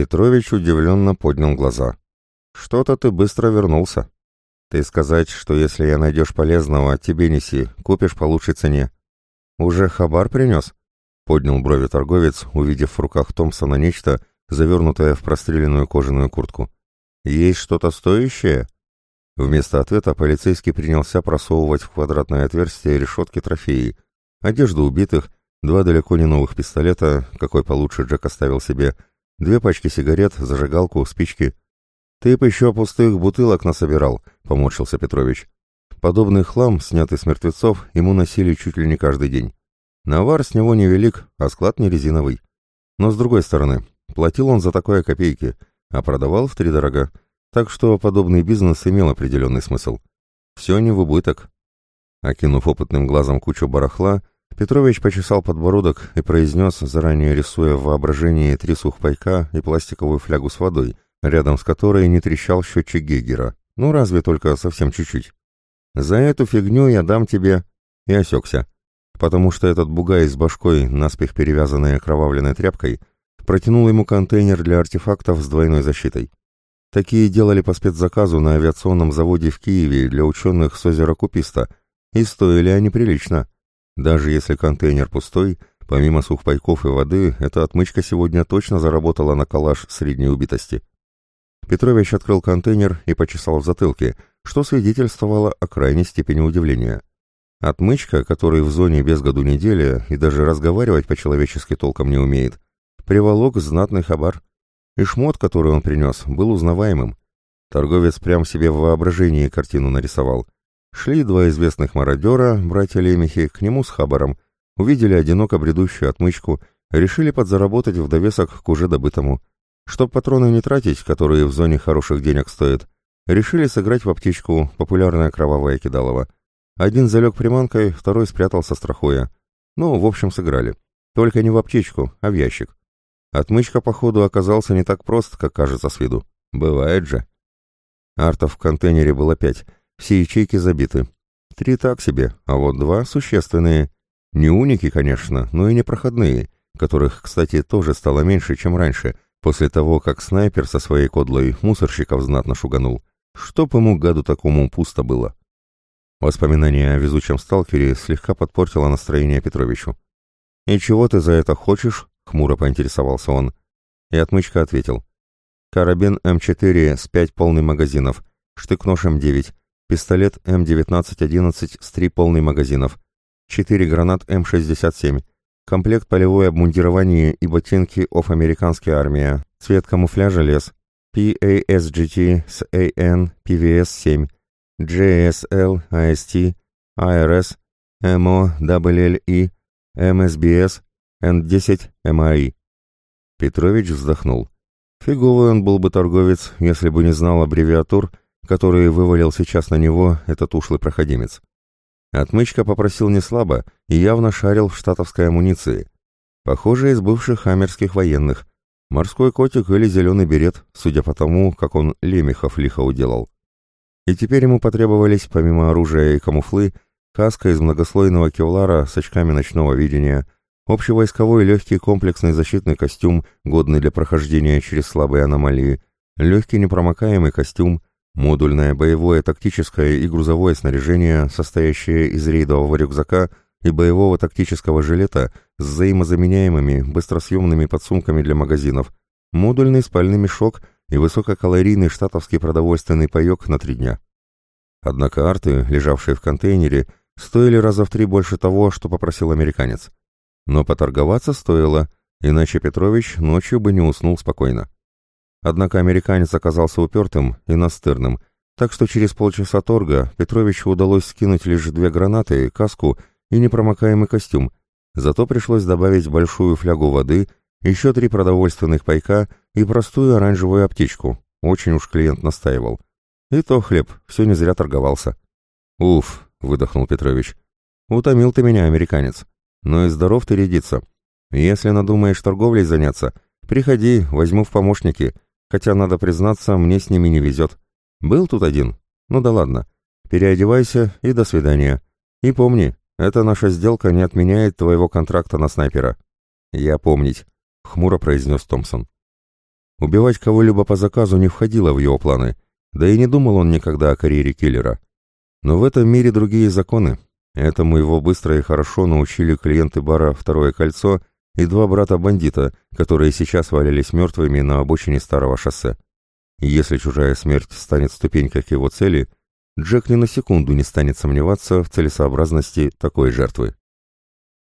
Петрович удивленно поднял глаза. «Что-то ты быстро вернулся. Ты сказать, что если я найдешь полезного, тебе неси, купишь по лучшей цене. Уже хабар принес?» Поднял брови торговец, увидев в руках Томпсона нечто, завернутое в простреленную кожаную куртку. «Есть что-то стоящее?» Вместо ответа полицейский принялся просовывать в квадратное отверстие решетки трофеи. Одежду убитых, два далеко не новых пистолета, какой получше Джек оставил себе, две пачки сигарет, зажигалку, спички. «Ты б еще пустых бутылок насобирал», — поморщился Петрович. Подобный хлам, снятый с мертвецов, ему носили чуть ли не каждый день. Навар с него невелик, а склад не резиновый. Но с другой стороны, платил он за такое копейки, а продавал в три дорога, так что подобный бизнес имел определенный смысл. Все не в убыток. Окинув опытным глазом кучу барахла, Петрович почесал подбородок и произнес, заранее рисуя в воображении три сухпайка и пластиковую флягу с водой, рядом с которой не трещал счетчик Гейгера. Ну, разве только совсем чуть-чуть. «За эту фигню я дам тебе...» И осекся потому что этот бугай с башкой, наспех перевязанной окровавленной тряпкой, протянул ему контейнер для артефактов с двойной защитой. Такие делали по спецзаказу на авиационном заводе в Киеве для ученых с озера Куписта, и стоили они прилично. Даже если контейнер пустой, помимо сухпайков и воды, эта отмычка сегодня точно заработала на калаш средней убитости. Петрович открыл контейнер и почесал в затылке, что свидетельствовало о крайней степени удивления. Отмычка, который в зоне без году недели и даже разговаривать по-человечески толком не умеет, приволок знатный хабар. И шмот, который он принес, был узнаваемым. Торговец прям себе в воображении картину нарисовал. Шли два известных мародера, братья Лемехи, к нему с хабаром, увидели одиноко бредущую отмычку, решили подзаработать в довесок к уже добытому. Чтоб патроны не тратить, которые в зоне хороших денег стоят, решили сыграть в аптечку популярное кровавое кидалово. Один залег приманкой, второй спрятался страхуя. Ну, в общем, сыграли. Только не в аптечку, а в ящик. Отмычка, походу, оказался не так прост, как кажется с виду. Бывает же. Артов в контейнере было пять, все ячейки забиты. Три так себе, а вот два существенные. Не уники, конечно, но и непроходные, которых, кстати, тоже стало меньше, чем раньше, после того, как снайпер со своей кодлой мусорщиков знатно шуганул. Чтоб ему, гаду такому, пусто было. Воспоминание о везучем сталкере слегка подпортило настроение Петровичу. «И чего ты за это хочешь?» — хмуро поинтересовался он. И отмычка ответил. «Карабин М4 с 5 полный магазинов, штык-нож М9, пистолет М1911 с 3 полный магазинов, 4 гранат М67, комплект полевое обмундирование и ботинки ОФ американская армия, цвет камуфляжа лес, PASGT с AN PVS-7, JSL, AST, ARS, MO, WLI, MSBS, N10, MAI. Петрович вздохнул. Фиговый он был бы торговец, если бы не знал аббревиатур, которые вывалил сейчас на него этот ушлый проходимец. Отмычка попросил не слабо и явно шарил в штатовской амуниции. Похоже, из бывших хаммерских военных. Морской котик или зеленый берет, судя по тому, как он лемехов лихо уделал. И теперь ему потребовались, помимо оружия и камуфлы, каска из многослойного кевлара с очками ночного видения, общевойсковой легкий комплексный защитный костюм, годный для прохождения через слабые аномалии, легкий непромокаемый костюм, модульное боевое тактическое и грузовое снаряжение, состоящее из рейдового рюкзака и боевого тактического жилета с взаимозаменяемыми быстросъемными подсумками для магазинов, модульный спальный мешок и высококалорийный штатовский продовольственный паек на три дня. Однако арты, лежавшие в контейнере, стоили раза в три больше того, что попросил американец. Но поторговаться стоило, иначе Петрович ночью бы не уснул спокойно. Однако американец оказался упертым и настырным, так что через полчаса торга Петровичу удалось скинуть лишь две гранаты, каску и непромокаемый костюм, зато пришлось добавить большую флягу воды, еще три продовольственных пайка и простую оранжевую аптечку. Очень уж клиент настаивал. И то хлеб, все не зря торговался. «Уф», — выдохнул Петрович. «Утомил ты меня, американец. Но и здоров ты рядиться. Если надумаешь торговлей заняться, приходи, возьму в помощники, хотя, надо признаться, мне с ними не везет. Был тут один? Ну да ладно. Переодевайся и до свидания. И помни, эта наша сделка не отменяет твоего контракта на снайпера». «Я помнить», — хмуро произнес Томпсон. Убивать кого-либо по заказу не входило в его планы, да и не думал он никогда о карьере киллера. Но в этом мире другие законы. Этому его быстро и хорошо научили клиенты бара «Второе кольцо» и два брата-бандита, которые сейчас валялись мертвыми на обочине старого шоссе. Если чужая смерть станет ступенькой к его цели, Джек ни на секунду не станет сомневаться в целесообразности такой жертвы.